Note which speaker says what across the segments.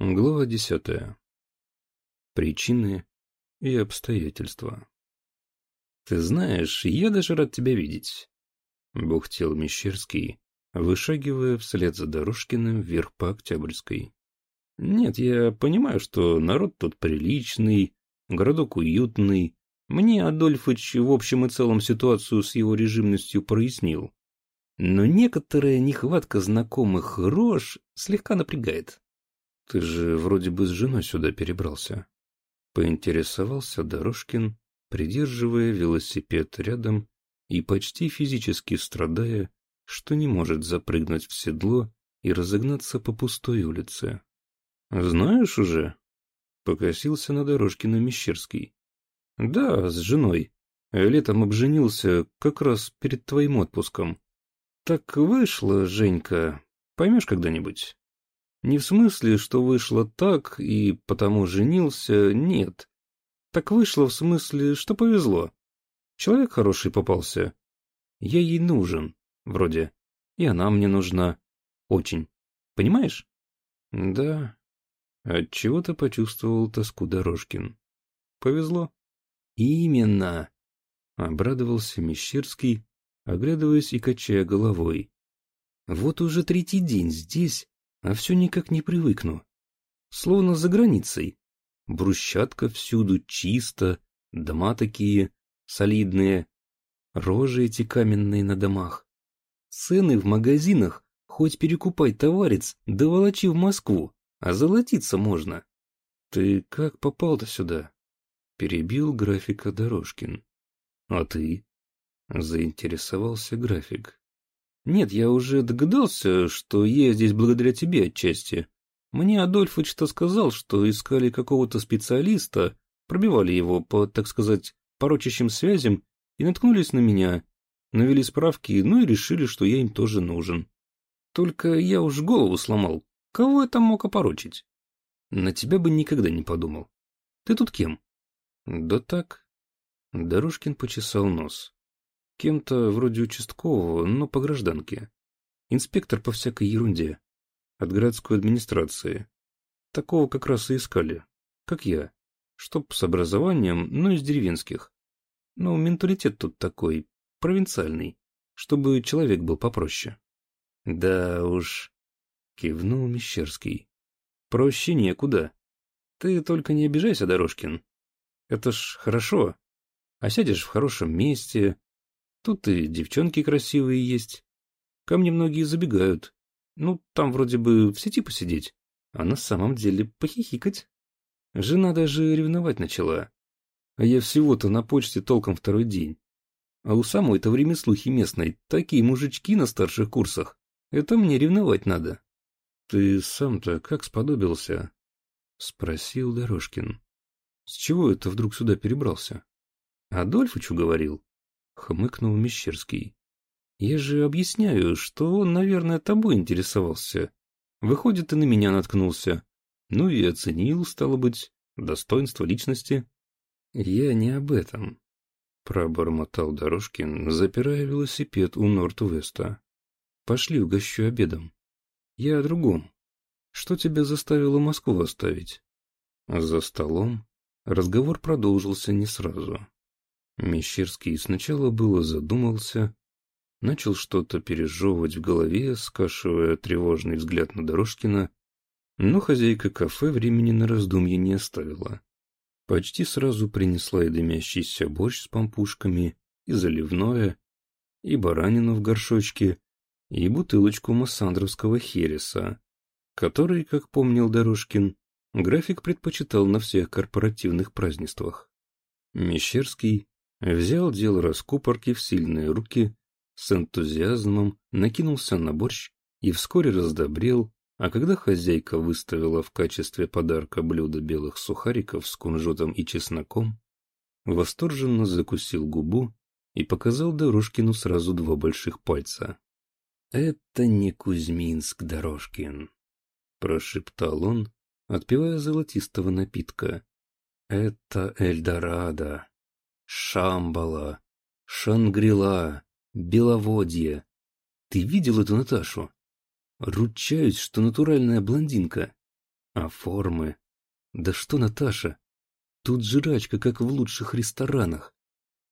Speaker 1: Глава десятая. Причины и обстоятельства. «Ты знаешь, я даже рад тебя видеть», — бухтел Мещерский, вышагивая вслед за Дорожкиным вверх по Октябрьской. «Нет, я понимаю, что народ тут приличный, городок уютный. Мне Адольфыч в общем и целом ситуацию с его режимностью прояснил. Но некоторая нехватка знакомых рож слегка напрягает. Ты же вроде бы с женой сюда перебрался. Поинтересовался Дорожкин, придерживая велосипед рядом и почти физически страдая, что не может запрыгнуть в седло и разогнаться по пустой улице. «Знаешь уже?» — покосился на Дорожкина Мещерский. «Да, с женой. Летом обженился как раз перед твоим отпуском. Так вышло, Женька, поймешь когда-нибудь?» Не в смысле, что вышло так и потому женился, нет. Так вышло в смысле, что повезло. Человек хороший попался. Я ей нужен, вроде. И она мне нужна. Очень. Понимаешь? Да. Отчего-то почувствовал тоску Дорожкин. Повезло. Именно. Обрадовался Мещерский, оглядываясь и качая головой. Вот уже третий день здесь, а все никак не привыкну. Словно за границей. Брусчатка всюду чисто, дома такие солидные, рожи эти каменные на домах. Цены в магазинах, хоть перекупай товарец, да волочи в Москву, а золотиться можно. Ты как попал-то сюда? Перебил графика Дорожкин. А ты? Заинтересовался график. Нет, я уже догадался, что я здесь благодаря тебе отчасти. Мне Адольфыч что сказал, что искали какого-то специалиста, пробивали его по, так сказать, порочащим связям и наткнулись на меня, навели справки, ну и решили, что я им тоже нужен. Только я уж голову сломал. Кого я там мог опорочить? На тебя бы никогда не подумал. Ты тут кем? Да так. Дорожкин почесал нос. Кем-то вроде участкового, но по гражданке. Инспектор по всякой ерунде. От городской администрации. Такого как раз и искали. Как я. Чтоб с образованием, но из деревенских. Ну, менталитет тут такой, провинциальный. Чтобы человек был попроще. Да уж, кивнул Мещерский. Проще некуда. Ты только не обижайся, Дорожкин. Это ж хорошо. А сядешь в хорошем месте, Тут и девчонки красивые есть. Ко мне многие забегают. Ну, там вроде бы в сети посидеть, а на самом деле похихикать. Жена даже ревновать начала. А я всего-то на почте толком второй день. А у самой-то время слухи местной такие мужички на старших курсах. Это мне ревновать надо. Ты сам-то как сподобился? Спросил Дорожкин. С чего это вдруг сюда перебрался? Адольфычу говорил хмыкнул Мещерский. Я же объясняю, что он, наверное, тобой интересовался. Выходит, и на меня наткнулся. Ну и оценил, стало быть, достоинство личности. Я не об этом, пробормотал Дорожкин, запирая велосипед у Норт-Веста. Пошли угощу обедом. Я о другом. Что тебя заставило Москву оставить? За столом разговор продолжился не сразу. Мещерский сначала было задумался, начал что-то пережевывать в голове, скашивая тревожный взгляд на Дорожкина, но хозяйка кафе времени на раздумье не оставила. Почти сразу принесла и дымящийся борщ с пампушками, и заливное, и баранину в горшочке, и бутылочку массандровского хереса, который, как помнил Дорожкин, график предпочитал на всех корпоративных празднествах. Мещерский Взял дело раскупорки в сильные руки, с энтузиазмом накинулся на борщ и вскоре раздобрел, а когда хозяйка выставила в качестве подарка блюдо белых сухариков с кунжутом и чесноком, восторженно закусил губу и показал Дорожкину сразу два больших пальца. «Это не Кузьминск, Дорожкин», — прошептал он, отпивая золотистого напитка. «Это Эльдорадо». Шамбала, Шангрила, Беловодье. Ты видел эту Наташу? Ручаюсь, что натуральная блондинка. А формы? Да что, Наташа? Тут жрачка, как в лучших ресторанах.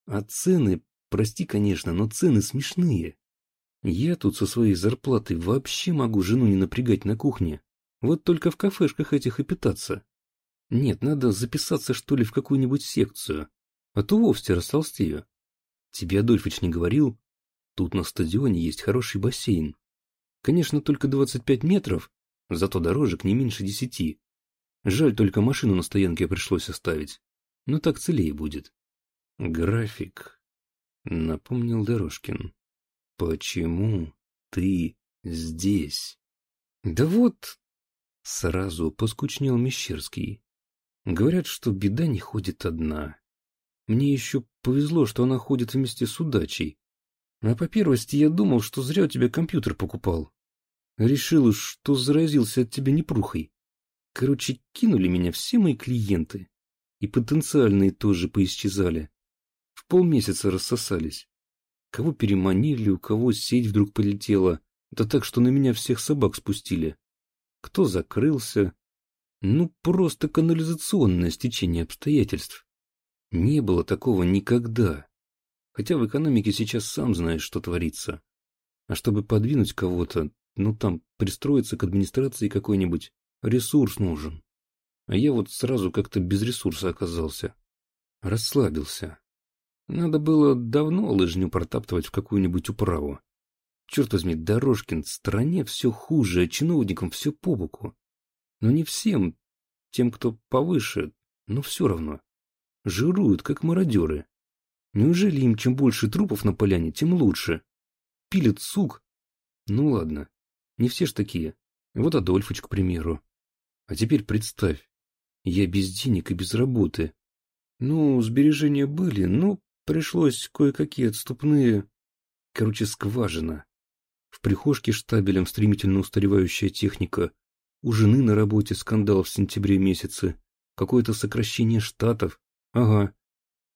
Speaker 1: А цены, прости, конечно, но цены смешные. Я тут со своей зарплатой вообще могу жену не напрягать на кухне. Вот только в кафешках этих и питаться. Нет, надо записаться, что ли, в какую-нибудь секцию. А то вовсе растолстею. Тебе Адольфыч не говорил? Тут на стадионе есть хороший бассейн. Конечно, только 25 метров, зато дорожек не меньше десяти. Жаль, только машину на стоянке пришлось оставить. Но так целее будет. График, напомнил Дорожкин. Почему ты здесь? Да вот... Сразу поскучнел Мещерский. Говорят, что беда не ходит одна. Мне еще повезло, что она ходит вместе с удачей. А по первости я думал, что зря у тебя компьютер покупал. Решил, что заразился от тебя непрухой. Короче, кинули меня все мои клиенты. И потенциальные тоже поисчезали. В полмесяца рассосались. Кого переманили, у кого сеть вдруг полетела. Да так, что на меня всех собак спустили. Кто закрылся. Ну, просто канализационное стечение обстоятельств. Не было такого никогда. Хотя в экономике сейчас сам знаешь, что творится. А чтобы подвинуть кого-то, ну там, пристроиться к администрации какой-нибудь, ресурс нужен. А я вот сразу как-то без ресурса оказался. Расслабился. Надо было давно лыжню протаптывать в какую-нибудь управу. Черт возьми, Дорожкин, стране все хуже, а чиновникам все по. Но не всем, тем, кто повыше, но все равно. Жируют, как мародеры. Неужели им чем больше трупов на поляне, тем лучше? Пилят сук? Ну ладно, не все ж такие. Вот Адольфыч, к примеру. А теперь представь, я без денег и без работы. Ну, сбережения были, но пришлось кое-какие отступные... Короче, скважина. В прихожке штабелем стремительно устаревающая техника. У жены на работе скандал в сентябре месяце. Какое-то сокращение штатов. Ага,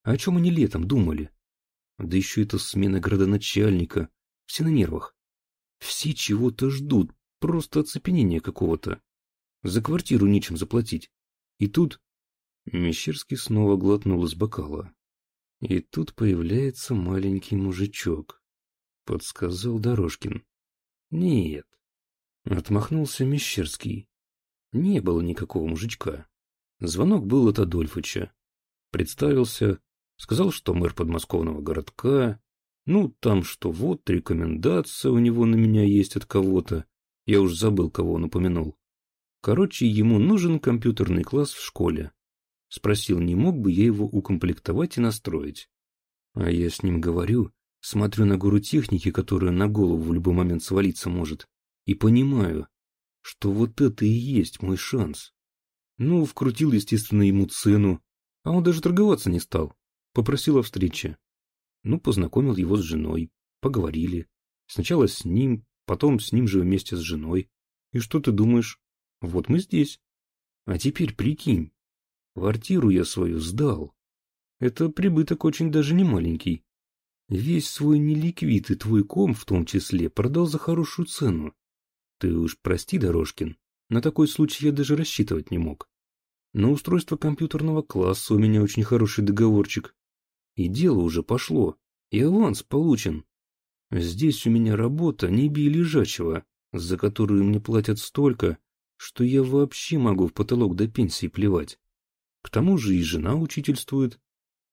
Speaker 1: о чем они летом думали? Да еще это смена градоначальника. Все на нервах. Все чего-то ждут, просто оцепенение какого-то. За квартиру нечем заплатить. И тут... Мещерский снова глотнул из бокала. И тут появляется маленький мужичок. Подсказал Дорожкин. Нет. Отмахнулся Мещерский. Не было никакого мужичка. Звонок был от Адольфыча. Представился, Сказал, что мэр подмосковного городка. Ну, там что вот, рекомендация у него на меня есть от кого-то. Я уж забыл, кого он упомянул. Короче, ему нужен компьютерный класс в школе. Спросил, не мог бы я его укомплектовать и настроить. А я с ним говорю, смотрю на гору техники, которая на голову в любой момент свалиться может, и понимаю, что вот это и есть мой шанс. Ну, вкрутил, естественно, ему цену, а он даже торговаться не стал. Попросил о встрече. Ну, познакомил его с женой. Поговорили. Сначала с ним, потом с ним же вместе с женой. И что ты думаешь? Вот мы здесь. А теперь прикинь. Квартиру я свою сдал. Это прибыток очень даже не маленький. Весь свой неликвид и твой ком в том числе продал за хорошую цену. Ты уж прости, Дорожкин, на такой случай я даже рассчитывать не мог. На устройство компьютерного класса у меня очень хороший договорчик. И дело уже пошло, и аванс получен. Здесь у меня работа не бей лежачего, за которую мне платят столько, что я вообще могу в потолок до пенсии плевать. К тому же и жена учительствует.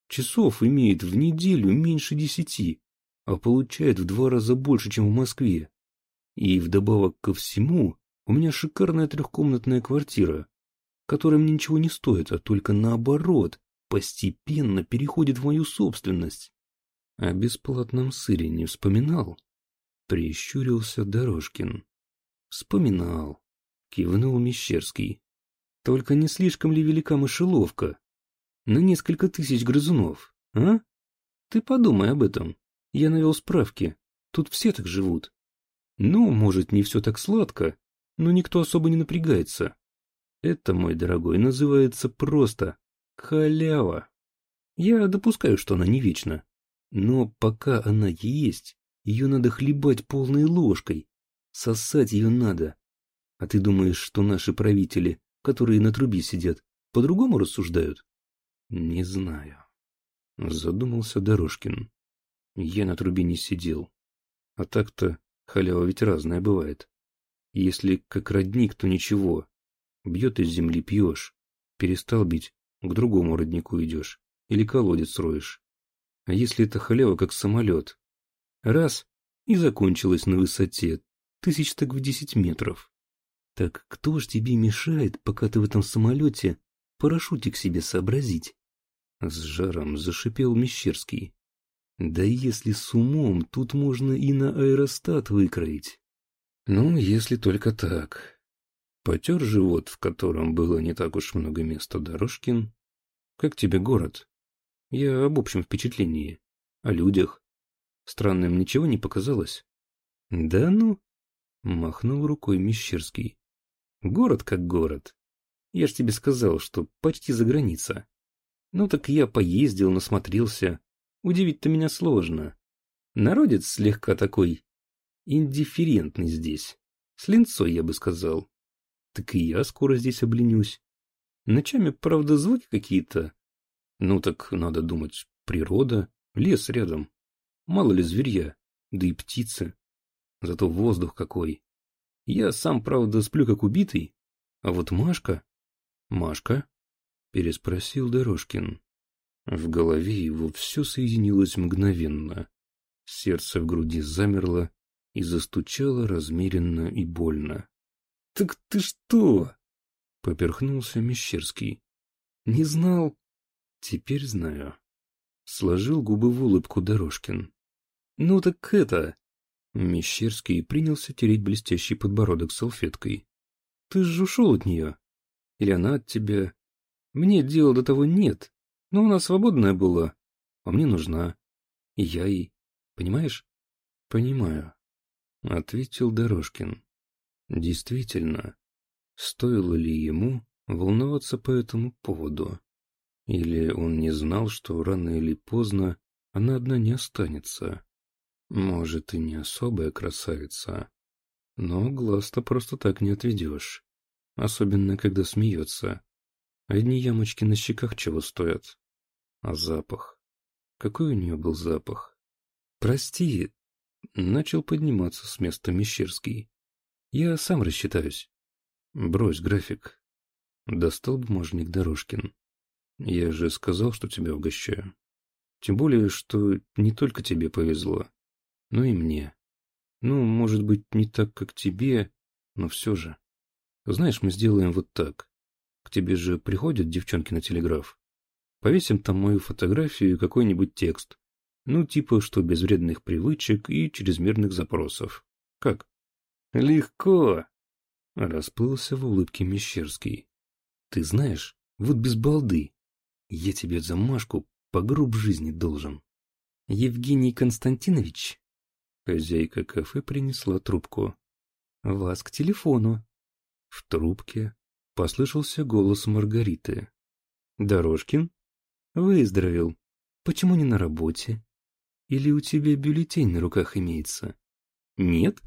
Speaker 1: Часов имеет в неделю меньше десяти, а получает в два раза больше, чем в Москве. И вдобавок ко всему, у меня шикарная трехкомнатная квартира, которая мне ничего не стоит, а только наоборот, постепенно переходит в мою собственность. О бесплатном сыре не вспоминал? Прищурился Дорожкин. Вспоминал. Кивнул Мещерский. Только не слишком ли велика мышеловка? На несколько тысяч грызунов, а? Ты подумай об этом. Я навел справки. Тут все так живут. Ну, может, не все так сладко, но никто особо не напрягается. Это, мой дорогой, называется просто Халява. Я допускаю, что она не вечна. Но пока она есть, ее надо хлебать полной ложкой. Сосать ее надо. А ты думаешь, что наши правители
Speaker 2: которые на трубе сидят, по-другому рассуждают?
Speaker 1: Не знаю. Задумался Дорожкин. Я на трубе не сидел. А так-то халява ведь разная бывает. Если как родник, то ничего. Бьет из земли пьешь. Перестал бить, к другому роднику идешь. Или колодец роешь. А если это халява, как самолет? Раз — и закончилась на высоте, тысяч так в десять метров.
Speaker 2: Так кто ж тебе мешает, пока ты в этом самолете парашютик себе сообразить?
Speaker 1: С жаром зашипел Мещерский.
Speaker 2: Да если с умом, тут можно и на аэростат выкроить.
Speaker 1: Ну, если только так. Потер живот, в котором было не так уж много места Дорожкин. Как тебе город? Я об общем впечатлении. О людях. Странным ничего не показалось?
Speaker 2: Да ну, махнул рукой Мещерский. Город как город. Я ж тебе сказал, что почти за граница. Ну так я поездил, насмотрелся. Удивить-то меня сложно. Народец слегка такой индифферентный здесь. С линцой, я бы сказал. Так и я скоро здесь обленюсь. Ночами, правда, звуки какие-то. Ну так, надо думать, природа, лес рядом. Мало ли зверья, да и птицы. Зато воздух какой. Я сам, правда, сплю как убитый, а вот Машка...
Speaker 1: Машка? Переспросил Дорожкин. В голове его все соединилось мгновенно. Сердце в груди замерло и застучало размеренно и больно.
Speaker 2: — Так ты что?
Speaker 1: — поперхнулся Мещерский.
Speaker 2: — Не знал?
Speaker 1: — Теперь знаю. Сложил губы в улыбку Дорожкин.
Speaker 2: — Ну так это...
Speaker 1: Мещерский принялся тереть блестящий подбородок салфеткой.
Speaker 2: — Ты же ушел от нее. Или она от тебя? Мне дела до того нет, но она свободная была, а мне нужна. И я ей. Понимаешь?
Speaker 1: — Понимаю, — ответил Дорожкин. Действительно, стоило ли ему волноваться по этому поводу? Или он не знал, что рано или поздно она одна не останется? Может, и не особая красавица, но глаз-то просто так не отведешь, особенно когда смеется. Одни ямочки на щеках чего стоят. А запах? Какой у нее был запах?
Speaker 2: Прости, начал подниматься с места Мещерский. Я сам рассчитаюсь.
Speaker 1: Брось график. Достал бумажник Дорожкин. Я же сказал, что тебя угощаю. Тем более, что не только тебе повезло. Ну и мне. Ну, может быть, не так, как тебе, но все же. Знаешь, мы сделаем вот так. К тебе же приходят девчонки на телеграф. Повесим там мою фотографию и какой-нибудь текст. Ну, типа, что без вредных привычек и чрезмерных запросов. Как?
Speaker 2: Легко. Расплылся в улыбке Мещерский. Ты знаешь, вот без балды. Я тебе за Машку по груб жизни должен. Евгений Константинович,
Speaker 1: Хозяйка кафе принесла трубку.
Speaker 2: «Вас к телефону».
Speaker 1: В трубке послышался голос Маргариты.
Speaker 2: «Дорожкин? Выздоровел. Почему не на работе? Или у тебя бюллетень на руках имеется? Нет?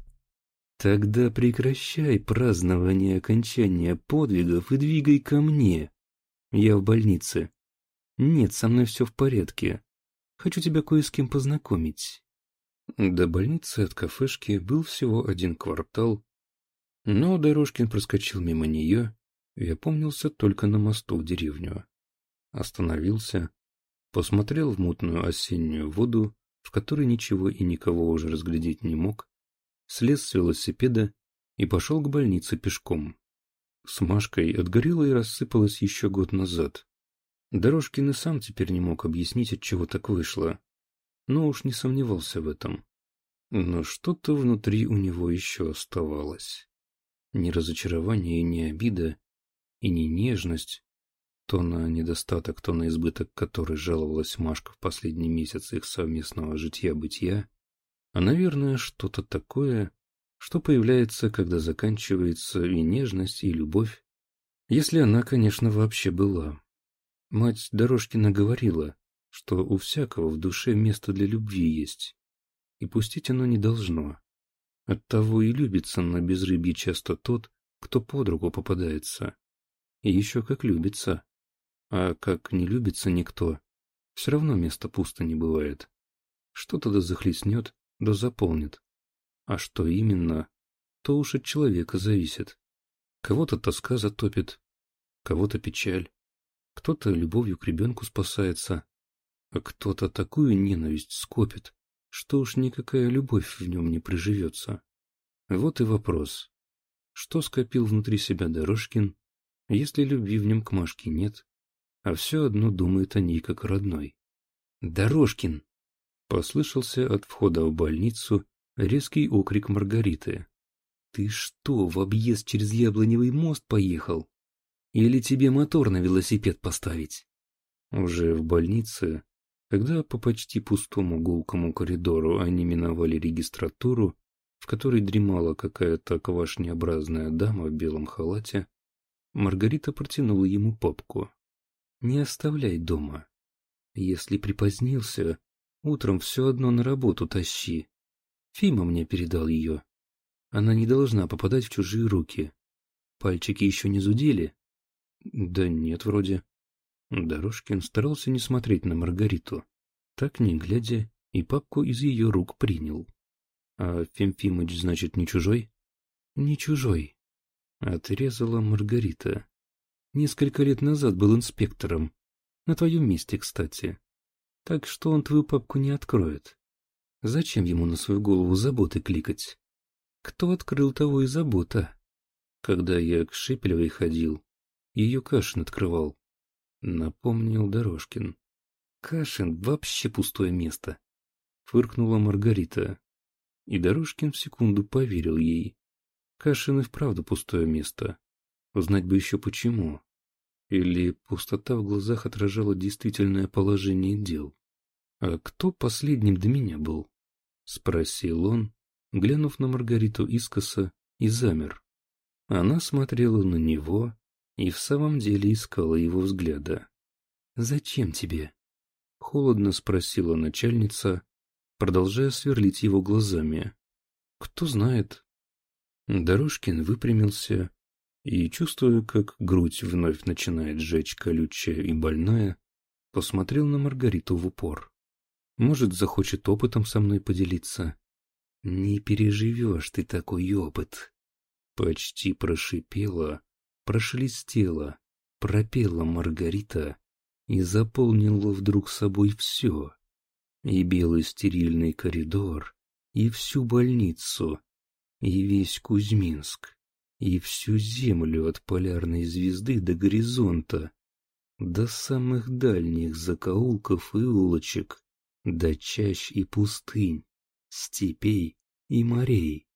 Speaker 2: Тогда прекращай празднование окончания подвигов и двигай ко мне. Я в больнице. Нет, со мной все в порядке. Хочу тебя кое с кем познакомить.
Speaker 1: До больницы от кафешки был всего один квартал, но Дорожкин проскочил мимо нее и опомнился только на мосту в деревню. Остановился, посмотрел в мутную осеннюю воду, в которой ничего и никого уже разглядеть не мог, слез с велосипеда и пошел к больнице пешком. С Машкой отгорела и рассыпалась еще год назад. Дорожкин и сам теперь не мог объяснить, от чего так вышло но уж не сомневался в этом. Но что-то внутри у него еще оставалось. Ни разочарование, ни обида, и ни нежность, то на недостаток, то на избыток, который жаловалась Машка в последний месяц их совместного житья-бытия, а, наверное, что-то такое, что появляется, когда заканчивается и нежность, и любовь, если она, конечно, вообще была. Мать Дорожкина говорила, что у всякого в душе место для любви есть, и пустить оно не должно. Оттого и любится на безрыбье часто тот, кто под руку попадается.
Speaker 2: И еще как любится. А как не любится никто, все равно места пусто не бывает. Что-то да захлестнет, да заполнит. А что именно, то уж от человека зависит. Кого-то тоска затопит, кого-то печаль, кто-то любовью к ребенку спасается, а кто-то такую ненависть скопит, что уж никакая любовь в нем не приживется. Вот и вопрос. Что скопил внутри себя Дорожкин, если любви в нем к Машке нет, а все одно думает о ней как родной? «Дорожкин!» — послышался от входа в больницу резкий окрик Маргариты. «Ты что, в объезд через Яблоневый мост поехал? Или тебе мотор на велосипед поставить?» Уже в больнице, когда по почти пустому гулкому коридору они миновали регистратуру, в которой дремала какая-то квашнеобразная дама в белом халате, Маргарита протянула ему папку. «Не оставляй дома. Если припозднился, утром все одно на работу тащи. Фима мне передал ее. Она не должна попадать в чужие руки. Пальчики еще не зудели? Да нет, вроде. Дорожкин старался не смотреть на Маргариту. Так, не глядя, и папку из ее рук принял. А Фимфимыч, значит, не чужой? Не чужой. Отрезала Маргарита. Несколько лет назад был инспектором. На твоем месте, кстати. Так что он твою папку не откроет. Зачем ему на свою голову заботы кликать? Кто открыл того и забота? Когда я к Шепелевой ходил, ее Кашин открывал. Напомнил Дорожкин. Кашин вообще пустое место. Фыркнула Маргарита. И Дорожкин в секунду поверил ей. Кашин и вправду пустое место. Узнать бы еще почему. Или пустота в глазах отражала действительное положение дел. А кто последним до меня был? — спросил он, глянув на Маргариту искоса, и замер. Она смотрела на него и в самом деле искала его взгляда. «Зачем тебе?» — холодно спросила начальница, продолжая сверлить его глазами. «Кто знает?» Дорожкин выпрямился и, чувствуя, как грудь вновь начинает жечь колючая и больная, посмотрел на Маргариту в упор. Может, захочет опытом со мной поделиться. Не переживешь ты такой опыт. Почти прошипела, прошелестела, пропела Маргарита и заполнила вдруг собой все. И белый стерильный коридор, и всю больницу, и весь Кузьминск, и всю землю от полярной звезды до горизонта, до самых дальних закоулков и улочек, до чащ и пустынь, степей и морей.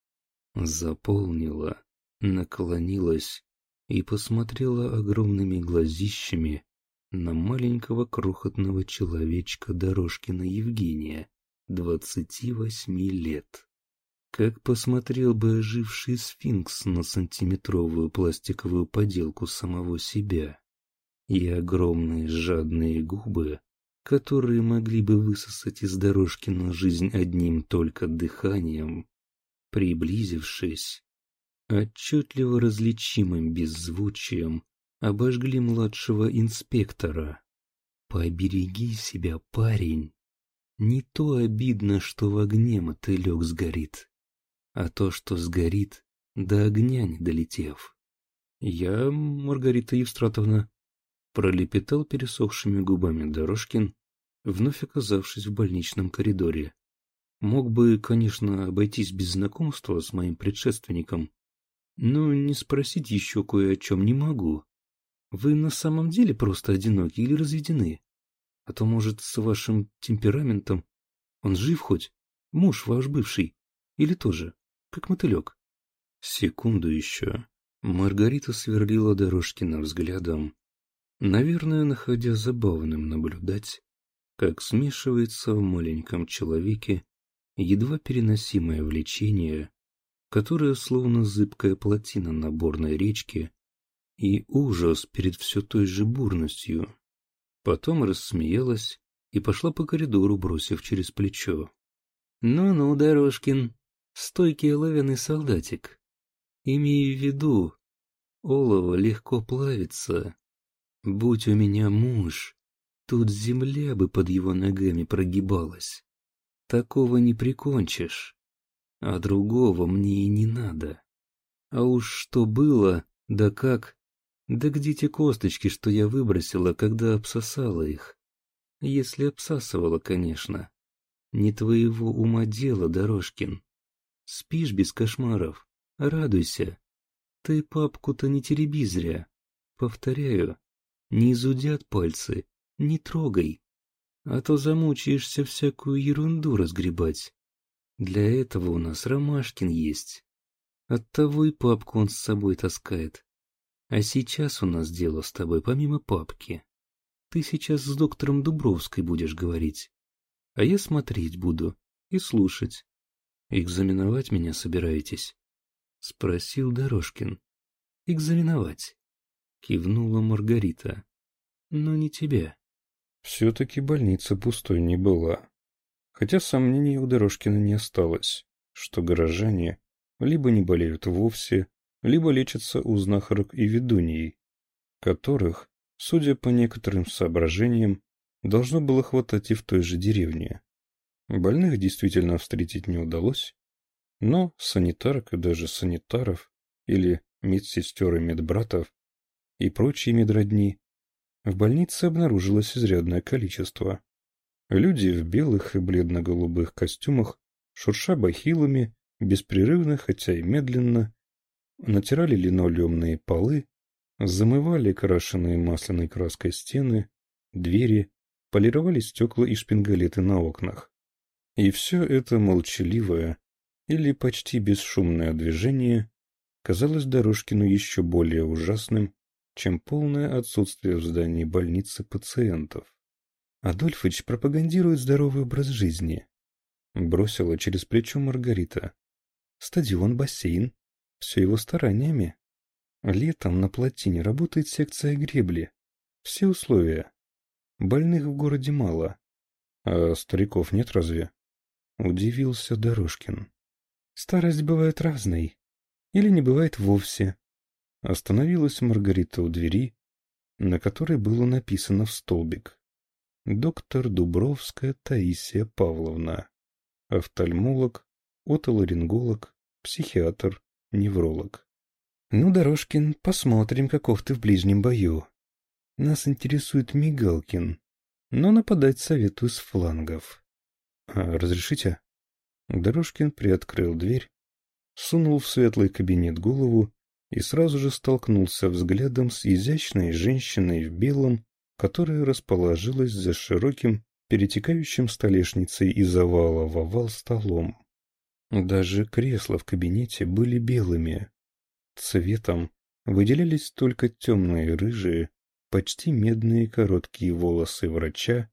Speaker 2: Заполнила, наклонилась и посмотрела огромными глазищами на маленького крохотного человечка Дорожкина Евгения, двадцати восьми лет. Как посмотрел бы оживший сфинкс на сантиметровую пластиковую поделку самого себя. И огромные жадные губы которые могли бы высосать из дорожки на жизнь одним только дыханием, приблизившись, отчетливо различимым беззвучием, обожгли младшего инспектора. «Побереги себя, парень. Не то обидно, что в огне мотылек сгорит, а то, что сгорит, до огня не долетев». «Я, Маргарита Евстратовна», пролепетал пересохшими губами Дорожкин, вновь оказавшись в больничном коридоре. Мог бы, конечно, обойтись без знакомства с моим предшественником, но не спросить еще кое о чем не могу. Вы на самом деле просто одиноки или разведены? А то, может, с вашим темпераментом... Он жив хоть? Муж ваш бывший? Или тоже? Как мотылек? Секунду еще. Маргарита сверлила Дорожкина взглядом, наверное, находя забавным наблюдать, как смешивается в маленьком человеке едва переносимое влечение, которое словно зыбкая плотина на бурной речке, и ужас перед все той же бурностью. Потом рассмеялась и пошла по коридору, бросив через плечо. «Ну-ну, Дорожкин, стойкий оловянный солдатик. Имей в виду, Олово легко плавится. Будь у меня муж, тут земля бы под его ногами прогибалась. Такого не прикончишь, а другого мне и не надо. А уж что было, да как, да где те косточки, что я выбросила, когда обсосала их? Если обсасывала, конечно. Не твоего ума дело, Дорожкин. Спишь без кошмаров, радуйся. Ты папку-то не тереби зря. Повторяю, не зудят пальцы, не трогай. А то замучаешься всякую ерунду разгребать. Для этого у нас Ромашкин есть. Оттого и папку он с собой таскает. А сейчас у нас дело с тобой помимо папки. Ты сейчас с доктором Дубровской будешь говорить. А я смотреть буду и слушать. Экзаменовать меня собираетесь? Спросил Дорожкин. Экзаменовать. Кивнула Маргарита. Но не тебя.
Speaker 1: Все-таки больница пустой не была. Хотя сомнений у Дорожкина не осталось, что горожане либо не болеют вовсе, либо лечатся у знахарок и ведуньей, которых, судя по некоторым соображениям, должно было хватать и в той же деревне. Больных действительно встретить не удалось, но санитарок и даже санитаров, или медсестер и медбратов, и прочие медродни, в больнице обнаружилось изрядное количество. Люди в белых и бледно-голубых костюмах, шурша бахилами, беспрерывно, хотя и медленно, натирали линолеумные полы, замывали крашеные масляной краской стены, двери, полировали стекла и шпингалеты на окнах. И все это молчаливое или почти бесшумное движение казалось Дорожкину еще более ужасным, чем полное отсутствие в здании больницы пациентов. Адольфыч пропагандирует здоровый образ жизни. Бросила через плечо Маргарита. Стадион, бассейн, все его стараниями. Летом на плотине работает секция гребли. Все условия. Больных в городе мало. А стариков нет разве? Удивился Дорожкин. Старость бывает разной. Или не бывает вовсе. Остановилась Маргарита у двери, на которой было написано в столбик. Доктор Дубровская Таисия Павловна. Офтальмолог, отоларинголог, психиатр, невролог. Ну, Дорожкин, посмотрим, каков ты в ближнем бою. Нас интересует Мигалкин, но нападать советую с флангов. А, разрешите? Дорожкин приоткрыл дверь, сунул в светлый кабинет голову и сразу же столкнулся взглядом с изящной женщиной в белом, которая расположилась за широким, перетекающим столешницей из овала в овал столом. Даже кресла в кабинете были белыми. Цветом выделялись только темные рыжие, почти медные короткие волосы врача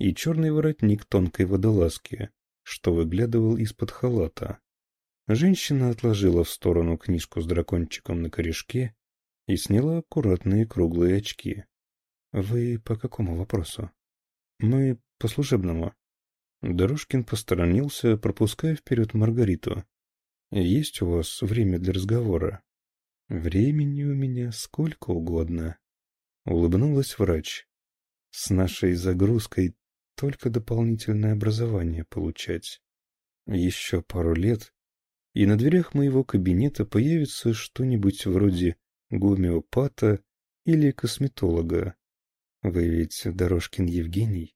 Speaker 1: и черный воротник тонкой водолазки, что выглядывал из-под халата. Женщина отложила в сторону книжку с дракончиком на корешке и сняла аккуратные круглые очки. «Вы по какому вопросу?» «Мы по служебному», Дорожкин посторонился, пропуская вперед Маргариту. «Есть у вас время для разговора?» «Времени у меня сколько угодно», — улыбнулась врач. «С нашей загрузкой только дополнительное образование получать. Еще пару лет, и на дверях моего кабинета появится что-нибудь вроде гомеопата или косметолога. Вы ведь Дорожкин Евгений?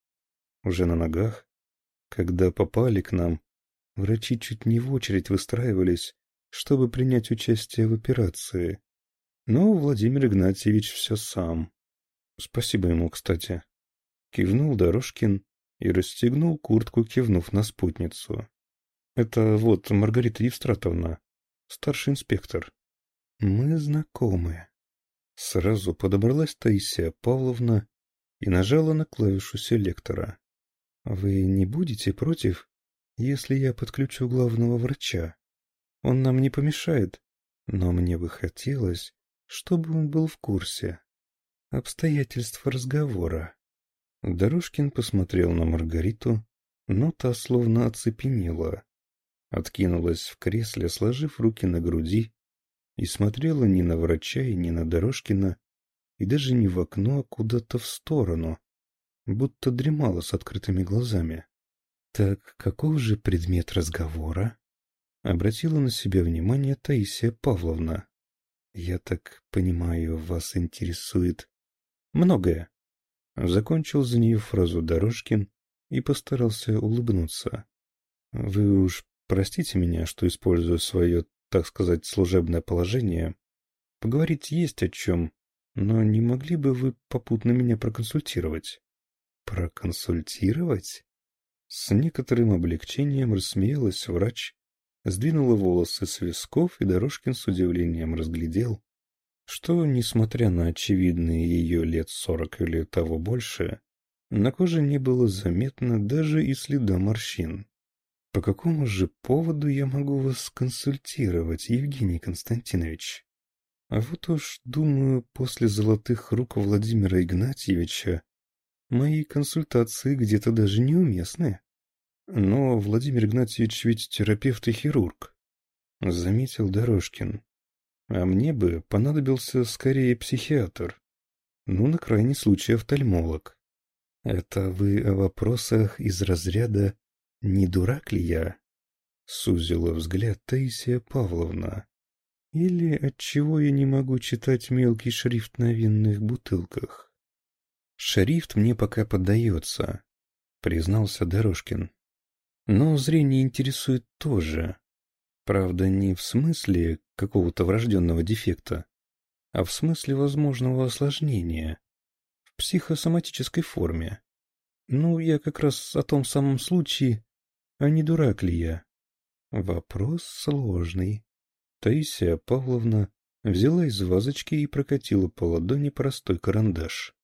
Speaker 1: Уже на ногах?» Когда попали к нам, врачи чуть не в очередь выстраивались, чтобы принять участие в операции. Но Владимир Игнатьевич все сам. Спасибо ему, кстати. Кивнул Дорожкин и расстегнул куртку, кивнув на спутницу. Это вот Маргарита Евстратовна, старший инспектор. Мы знакомы. Сразу подобралась Таисия Павловна и нажала на клавишу селектора. Вы не будете против, если я подключу главного врача? Он нам не помешает, но мне бы хотелось, чтобы он был в курсе обстоятельств разговора. Дорожкин посмотрел на Маргариту, но та словно оцепенела. Откинулась в кресле, сложив руки на груди,
Speaker 2: и смотрела не на врача и не на Дорожкина, и даже не в окно, а куда-то в сторону, будто дремала с открытыми глазами. «Так каков же предмет разговора?» Обратила на себя внимание Таисия Павловна. «Я так понимаю, вас интересует многое». Закончил за нее фразу Дорожкин и постарался улыбнуться. «Вы уж простите меня, что использую свое, так сказать, служебное положение. Поговорить есть о чем, но не могли бы вы попутно меня проконсультировать?» «Проконсультировать?» С некоторым облегчением рассмеялась врач, сдвинула волосы с висков, и Дорожкин с удивлением разглядел, что, несмотря на очевидные ее лет сорок или того больше, на коже не было заметно даже и следа морщин. По какому же поводу я могу вас консультировать, Евгений Константинович? А вот уж, думаю, после золотых рук Владимира Игнатьевича мои консультации где-то даже неуместны. Но Владимир Игнатьевич ведь терапевт и хирург, — заметил Дорожкин. А мне бы понадобился скорее психиатр. Ну, на крайний случай офтальмолог. Это вы о вопросах из разряда «не дурак ли я?» Сузила взгляд Таисия Павловна. Или отчего я не могу читать мелкий шрифт на винных бутылках? Шрифт мне пока поддается, признался Дорожкин. Но зрение интересует тоже. Правда, не в смысле какого-то врожденного дефекта, а в смысле возможного осложнения. В психосоматической форме. Ну, я как раз о том самом случае, а не дурак ли я? Вопрос сложный. Таисия Павловна взяла из вазочки и прокатила по ладони простой карандаш.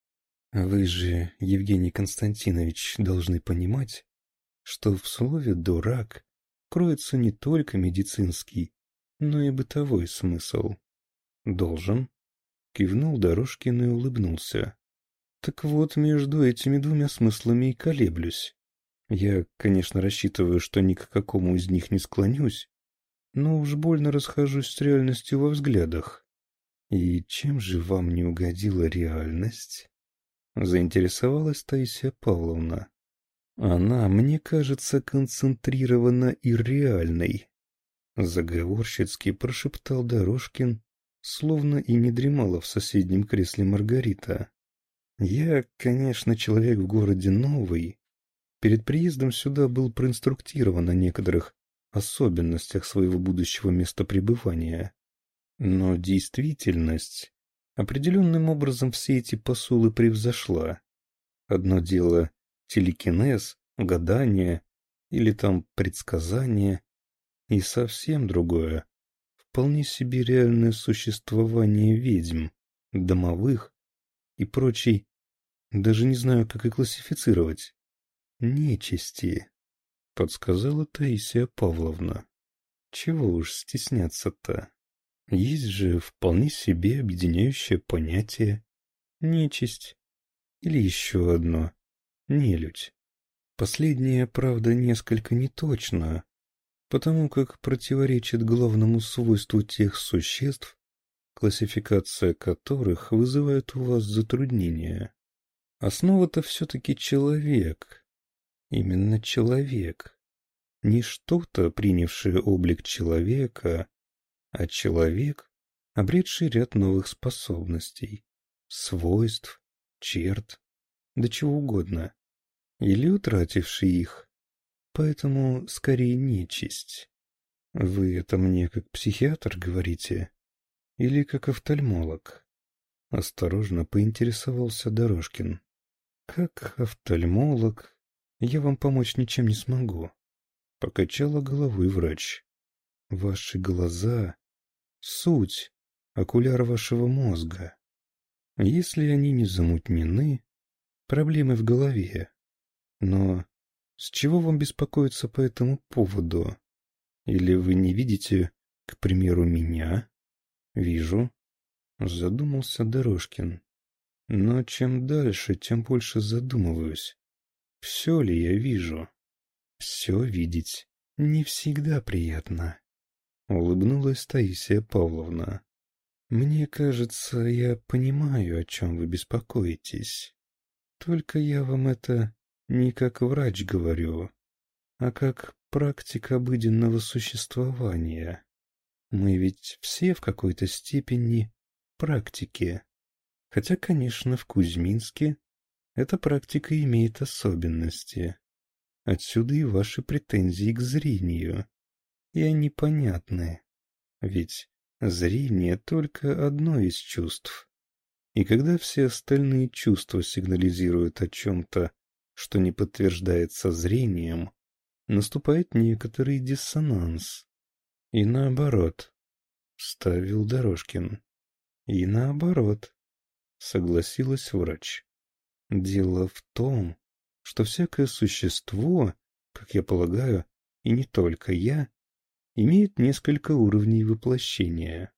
Speaker 2: Вы же, Евгений Константинович, должны понимать, что в слове «дурак» кроется не только медицинский, но и бытовой смысл. «Должен», — кивнул Дорожкин и улыбнулся. «Так вот, между этими двумя смыслами и колеблюсь. Я, конечно, рассчитываю, что ни к какому из них не склонюсь, но уж больно расхожусь с реальностью во взглядах. И чем же вам не угодила реальность?» Заинтересовалась Таисия Павловна. Она, мне кажется, концентрирована и реальной. Заговорщицки прошептал Дорожкин, словно и не дремала в соседнем кресле Маргарита. Я, конечно, человек в городе новый. Перед приездом сюда был проинструктирован о некоторых особенностях своего будущего места пребывания. Но действительность определенным образом все эти посулы превзошла. Одно дело телекинез, гадание или там предсказание, и совсем другое — вполне себе реальное существование ведьм, домовых и прочей, даже не знаю, как и классифицировать, нечисти, — подсказала Таисия Павловна. Чего уж стесняться-то? Есть же вполне себе объединяющее понятие нечисть или еще одно нелюдь. Последнее, правда, несколько неточно, потому как противоречит главному свойству тех существ, классификация которых вызывает у вас затруднения. Основа-то все-таки человек. Именно человек. Не что-то, принявшее облик человека, а человек, обретший ряд новых способностей, свойств, черт, да чего угодно или утративший их. Поэтому скорее нечисть. Вы это мне как психиатр говорите? Или как офтальмолог? Осторожно поинтересовался Дорожкин. Как офтальмолог я вам помочь ничем не смогу. Покачала головой врач. Ваши глаза — суть, окуляр вашего мозга. Если они не замутнены, проблемы в голове. Но с чего вам беспокоиться по этому поводу? Или вы не видите, к примеру, меня? Вижу. Задумался Дорожкин. Но чем дальше, тем больше задумываюсь. Все ли я вижу? Все видеть не всегда приятно. Улыбнулась Таисия Павловна. Мне кажется, я понимаю, о чем вы беспокоитесь. Только я вам это не как врач говорю, а как практик обыденного существования. Мы ведь все в какой-то степени практики. Хотя, конечно, в Кузьминске эта практика имеет особенности. Отсюда и ваши претензии к зрению. И они понятны. Ведь зрение только одно из чувств. И когда все остальные чувства сигнализируют о чем-то, что не подтверждается зрением, наступает некоторый диссонанс. И наоборот, ставил Дорожкин. И наоборот, согласилась врач. Дело в том, что всякое существо, как я полагаю, и не только я, имеет несколько уровней воплощения.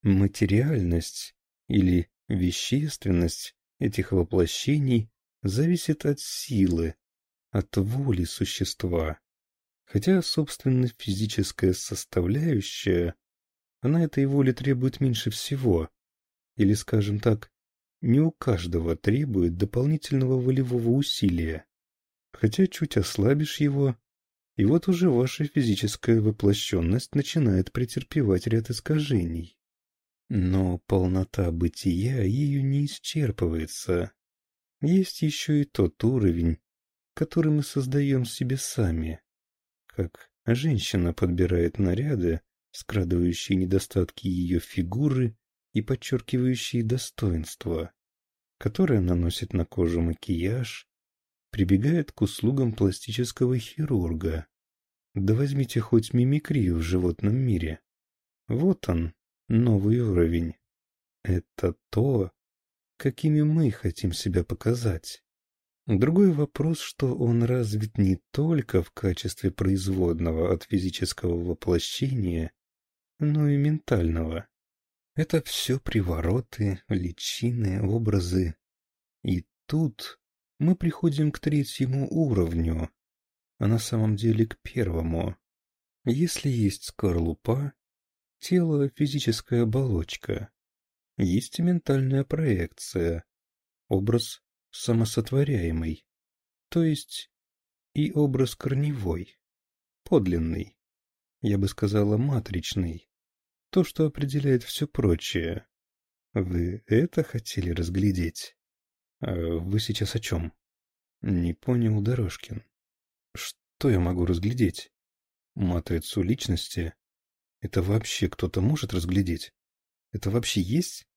Speaker 2: Материальность или вещественность этих воплощений зависит от силы, от воли существа. Хотя, собственно, физическая составляющая, она этой воли требует меньше всего. Или, скажем так, не у каждого требует дополнительного волевого усилия. Хотя чуть ослабишь его, и вот уже ваша физическая воплощенность начинает претерпевать ряд искажений. Но полнота бытия ею не исчерпывается. Есть еще и тот уровень, который мы создаем себе сами как женщина подбирает наряды, скрадывающие недостатки ее фигуры и подчеркивающие достоинства, которая наносит на кожу макияж, прибегает к услугам пластического хирурга. Да возьмите хоть мимикрию в животном мире. Вот он, новый уровень. Это то, какими мы хотим себя показать. Другой вопрос, что он развит не только в качестве производного от физического воплощения, но и ментального. Это все привороты, личины, образы. И тут мы приходим к третьему уровню, а на самом деле к первому. Если есть скорлупа, тело — физическая оболочка, есть ментальная проекция, образ самосотворяемый, то есть и образ корневой, подлинный, я бы сказала матричный, то, что определяет все прочее. Вы это хотели разглядеть? А вы сейчас о чем? Не понял Дорожкин. Что я могу разглядеть? Матрицу личности? Это вообще кто-то может разглядеть? Это вообще есть?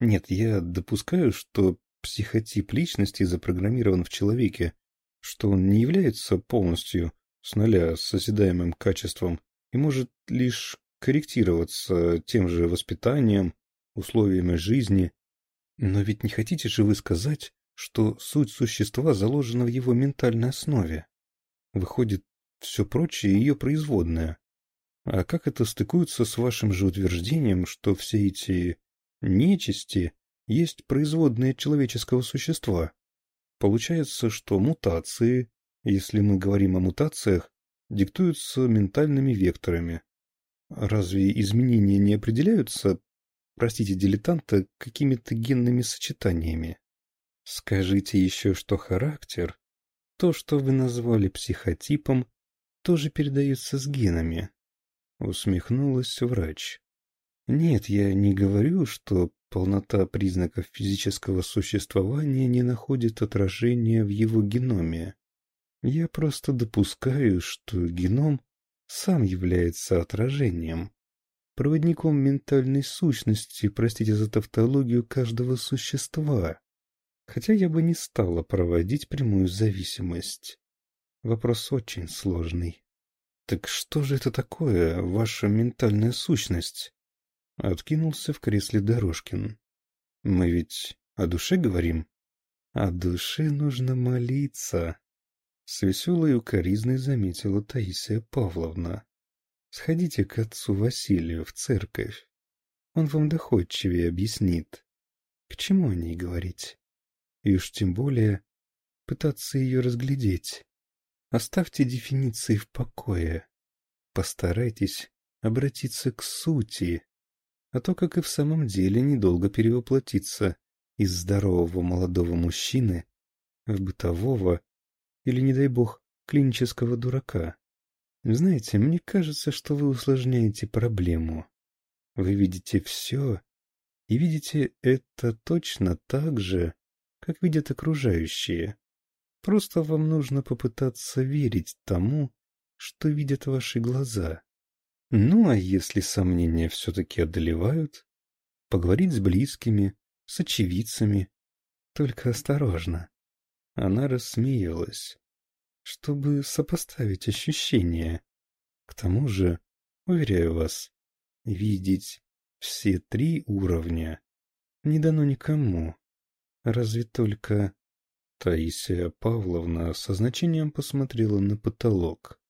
Speaker 2: Нет, я допускаю, что психотип личности запрограммирован в человеке, что он не является полностью с нуля созидаемым качеством и может лишь корректироваться тем же воспитанием, условиями жизни. Но ведь не хотите же вы сказать, что суть существа заложена в его ментальной основе? Выходит, все прочее ее производное. А как это стыкуется с вашим же утверждением, что все эти нечисти есть производные человеческого существа. Получается, что мутации, если мы говорим о мутациях, диктуются ментальными векторами. Разве изменения не определяются, простите дилетанта, какими-то генными сочетаниями? Скажите еще, что характер, то, что вы назвали психотипом, тоже передается с генами. Усмехнулась врач. Нет, я не говорю, что полнота признаков физического существования не находит отражения в его геноме. Я просто допускаю, что геном сам является отражением, проводником ментальной сущности, простите за тавтологию, каждого существа. Хотя я бы не стала проводить прямую зависимость. Вопрос очень сложный. Так что же это такое, ваша ментальная сущность? Откинулся в кресле Дорожкин. Мы ведь о душе говорим? О душе нужно молиться. С веселой укоризной заметила Таисия Павловна. Сходите к отцу Василию в церковь. Он вам доходчивее объяснит, к чему о ней говорить. И уж тем более пытаться ее разглядеть. Оставьте дефиниции в покое. Постарайтесь обратиться к сути, а то, как и в самом деле, недолго перевоплотиться из здорового молодого мужчины в бытового или, не дай бог, клинического дурака. Знаете, мне кажется, что вы усложняете проблему. Вы видите все, и видите это точно так же, как видят окружающие. Просто вам нужно попытаться верить тому, что видят ваши глаза. Ну, а если сомнения все-таки одолевают, поговорить с близкими, с очевидцами. Только осторожно. Она рассмеялась, чтобы сопоставить ощущения. К тому же, уверяю вас, видеть все три уровня не дано никому. Разве только... Таисия Павловна со значением посмотрела на потолок.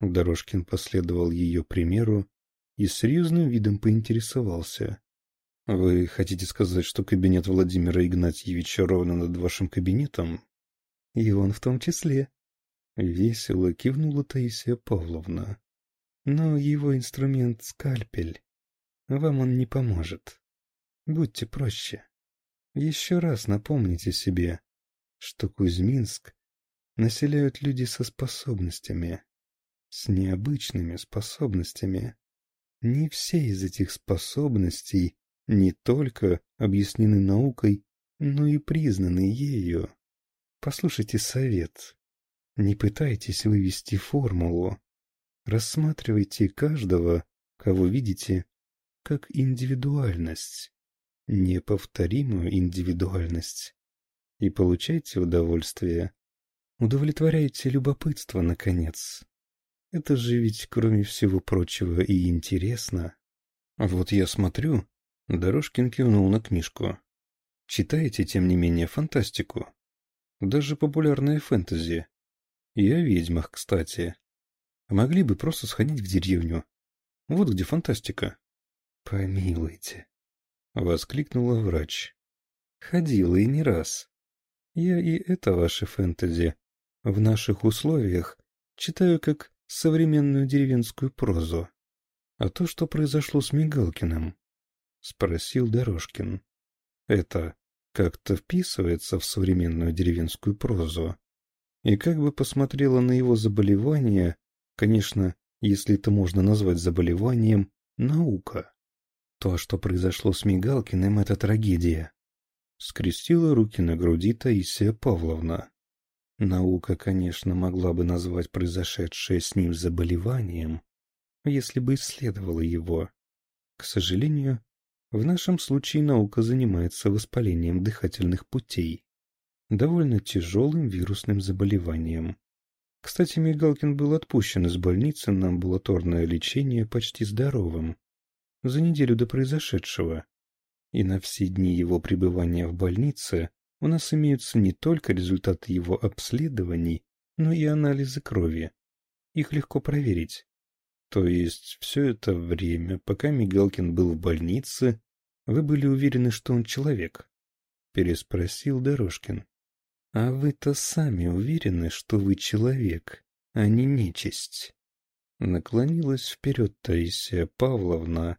Speaker 2: Дорожкин последовал ее примеру и с серьезным видом поинтересовался. Вы хотите сказать, что кабинет Владимира Игнатьевича ровно над вашим кабинетом? И он в том числе. Весело кивнула Таисия Павловна. Но его инструмент — скальпель. Вам он не поможет. Будьте проще. Еще раз напомните себе, что Кузьминск населяют люди со способностями, с необычными способностями. Не все из этих способностей не только объяснены наукой, но и признаны ею. Послушайте совет. Не пытайтесь вывести формулу. Рассматривайте каждого, кого видите, как индивидуальность, неповторимую индивидуальность, и получайте удовольствие. Удовлетворяйте любопытство, наконец. Это же ведь, кроме всего прочего, и интересно. Вот я смотрю, Дорожкин кивнул на книжку. Читаете, тем не менее, фантастику? Даже популярное фэнтези. И о ведьмах, кстати. Могли бы просто сходить в деревню. Вот где фантастика. Помилуйте. Воскликнула врач. Ходила и не раз. Я и это ваше фэнтези в наших условиях читаю как современную деревенскую прозу. А то, что произошло с Мигалкиным, — спросил Дорожкин. «Это как-то вписывается в современную деревенскую прозу. И как бы посмотрела на его заболевание, конечно, если это можно назвать заболеванием, наука. То, что произошло с Мигалкиным, — это трагедия. Скрестила руки на груди Таисия Павловна. Наука, конечно, могла бы назвать произошедшее с ним заболеванием, если бы исследовала его. К сожалению, в нашем случае наука занимается воспалением дыхательных путей, довольно тяжелым вирусным заболеванием. Кстати, Мигалкин был отпущен из больницы на амбулаторное лечение почти здоровым за неделю до произошедшего. И на все дни его пребывания в больнице у нас имеются не только результаты его обследований, но и анализы крови. Их легко проверить. То есть все это время, пока Мигалкин был в больнице, вы были уверены, что он человек? Переспросил Дорожкин. А вы-то сами уверены, что вы человек, а не нечисть? Наклонилась вперед Таисия Павловна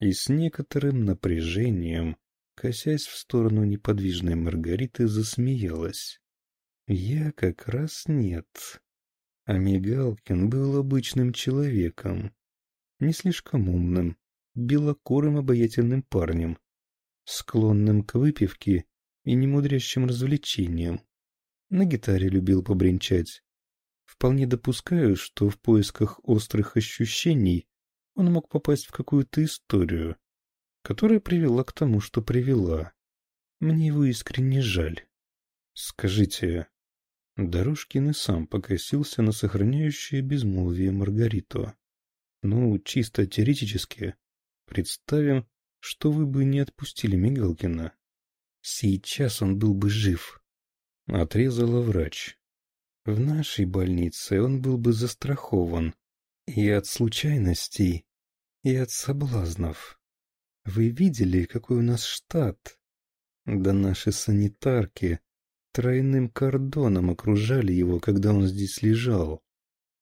Speaker 2: и с некоторым напряжением, косясь в сторону неподвижной Маргариты, засмеялась. Я как раз нет. А Мигалкин был обычным человеком, не слишком умным, белокурым обаятельным парнем, склонным к выпивке и немудрящим развлечениям. На гитаре любил побренчать. Вполне допускаю, что в поисках острых ощущений он мог попасть в какую-то историю, которая привела к тому, что привела. Мне его искренне жаль. Скажите, Дорожкин и сам покосился на сохраняющее безмолвие Маргариту. Ну, чисто теоретически, представим, что вы бы не отпустили Мигалкина. Сейчас он был бы жив. Отрезала врач. В нашей больнице он был бы застрахован и от случайностей, и от соблазнов. Вы видели, какой у нас штат? Да наши санитарки Тройным кордоном окружали его, когда он здесь лежал.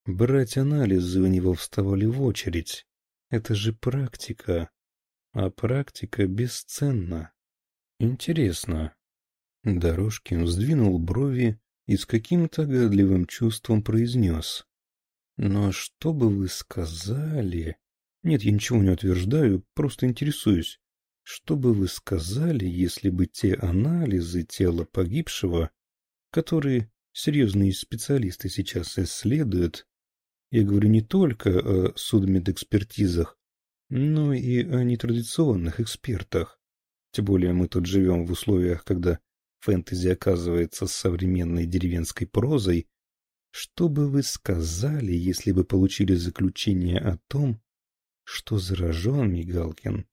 Speaker 2: Брать анализы у него вставали в очередь. Это же практика. А практика бесценна. Интересно. Дорожкин сдвинул брови и с каким-то годливым чувством произнес. Но что бы вы сказали... Нет, я ничего не утверждаю, просто интересуюсь. Что бы вы сказали, если бы те анализы тела погибшего, которые серьезные специалисты сейчас исследуют, я говорю не только о судмедэкспертизах, но и о нетрадиционных экспертах. Тем более мы тут живем в условиях, когда фэнтези оказывается современной деревенской прозой. Что бы вы сказали, если бы получили заключение о том, что заражен Мигалкин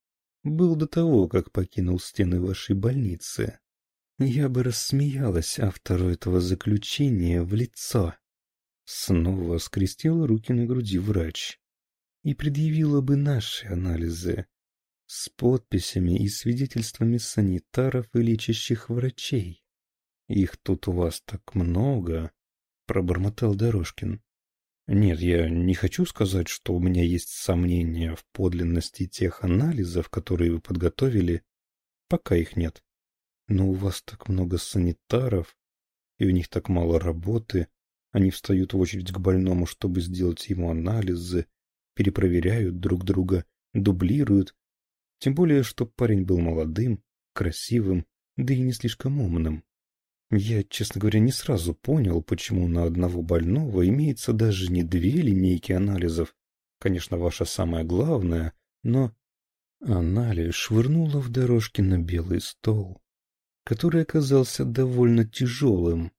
Speaker 2: был до того, как покинул стены вашей больницы? Я бы рассмеялась автору этого заключения в лицо. Снова скрестила руки на груди врач и предъявила бы наши анализы с подписями и свидетельствами санитаров и лечащих врачей. Их тут у вас так много, пробормотал Дорожкин. Нет, я не хочу сказать, что у меня есть сомнения в подлинности тех анализов, которые вы подготовили. Пока их нет. Но у вас так много санитаров, и у них так мало работы. Они встают в очередь к больному, чтобы сделать ему анализы, перепроверяют друг друга, дублируют. Тем более, что парень был молодым, красивым, да и не слишком умным. Я, честно говоря, не сразу понял, почему на одного больного имеется даже не две линейки анализов. Конечно, ваша самая главная, но... Анализ швырнула в дорожке на белый стол, который оказался довольно тяжелым.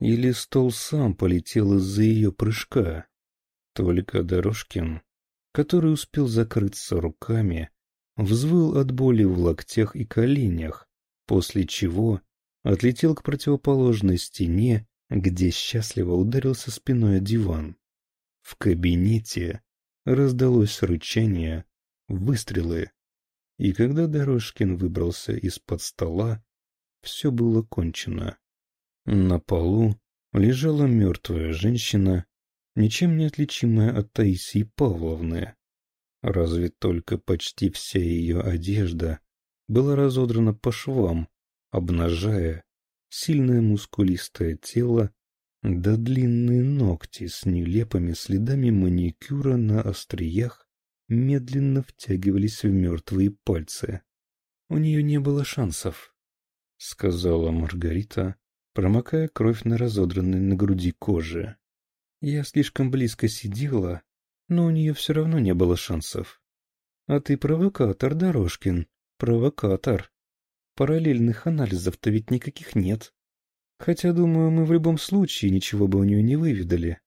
Speaker 2: Или стол сам полетел из-за ее прыжка. Только Дорожкин который успел закрыться руками, взвыл от боли в локтях и коленях, после чего отлетел к противоположной стене, где счастливо ударился спиной о диван. В кабинете раздалось рычание, выстрелы, и когда Дорожкин выбрался из-под стола, все было кончено. На полу лежала мертвая женщина ничем не отличимая от Таисии Павловны. Разве только почти вся ее одежда была разодрана по швам, обнажая сильное мускулистое тело да длинные ногти с нелепыми следами маникюра на остриях медленно втягивались в мертвые пальцы. У нее не было шансов, — сказала Маргарита, промокая кровь на разодранной на груди коже. Я слишком близко сидела, но у нее все равно не было шансов. А ты провокатор, Дорожкин, провокатор. Параллельных анализов-то ведь никаких нет. Хотя, думаю, мы в любом случае ничего бы у нее не выведали.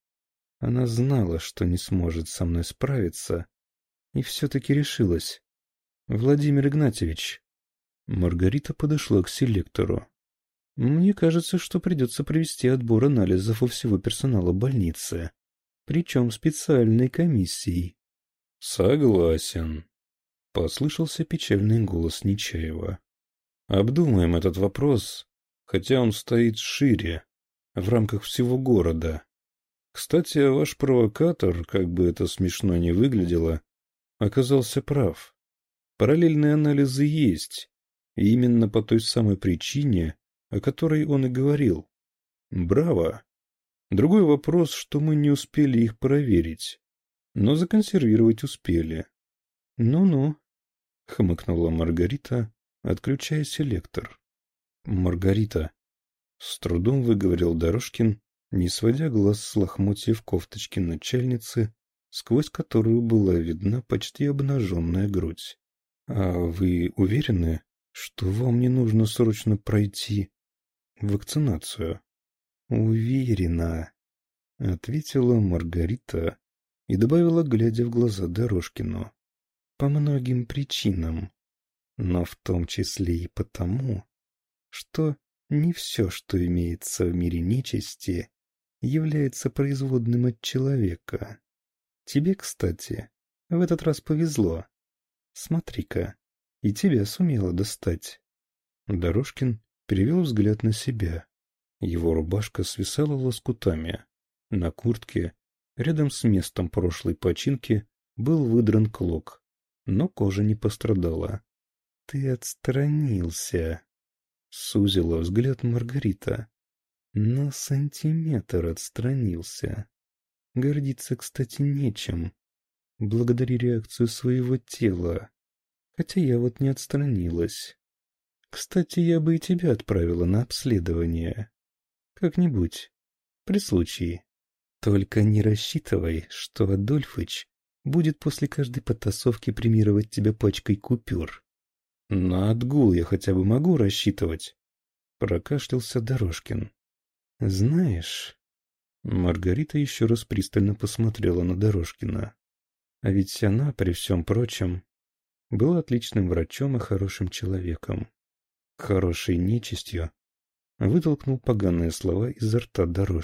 Speaker 2: Она знала, что не сможет со мной справиться, и все-таки решилась. Владимир Игнатьевич. Маргарита подошла к селектору. Мне кажется, что придется провести отбор анализов у всего персонала больницы, причем специальной комиссией. — Согласен, — послышался печальный голос Нечаева. — Обдумаем этот вопрос, хотя он стоит шире, в рамках всего города. Кстати, ваш провокатор, как бы это смешно ни выглядело, оказался прав. Параллельные анализы есть, и именно по той самой причине, о которой он и говорил. Браво! Другой вопрос, что мы не успели их проверить, но законсервировать успели. Ну-ну, хмыкнула Маргарита, отключая селектор. Маргарита, с трудом выговорил Дорожкин, не сводя глаз с лохмотьев кофточки начальницы, сквозь которую была видна почти обнаженная грудь. «А вы уверены, что вам не нужно срочно пройти вакцинацию. Уверена, ответила Маргарита и добавила, глядя в глаза Дорожкину. По многим причинам, но в том числе и потому, что не все, что имеется в мире нечисти, является производным от человека. Тебе, кстати, в этот раз повезло. Смотри-ка, и тебя сумела достать. Дорожкин перевел взгляд на себя. Его рубашка свисала лоскутами. На куртке, рядом с местом прошлой починки, был выдран клок, но кожа не пострадала. «Ты отстранился», — сузила взгляд Маргарита. «На сантиметр отстранился. Гордиться, кстати, нечем. Благодари реакцию своего тела. Хотя я вот не отстранилась. Кстати, я бы и тебя отправила на обследование. Как-нибудь. При случае. Только не рассчитывай, что Адольфыч будет после каждой потасовки премировать тебя пачкой купюр. На отгул я хотя бы могу рассчитывать. Прокашлялся Дорожкин. Знаешь... Маргарита еще раз пристально посмотрела на Дорожкина. А ведь она, при всем прочем, была отличным врачом и хорошим человеком. Хорошей нечистью вытолкнул поганые слова изо рта Дорожкина.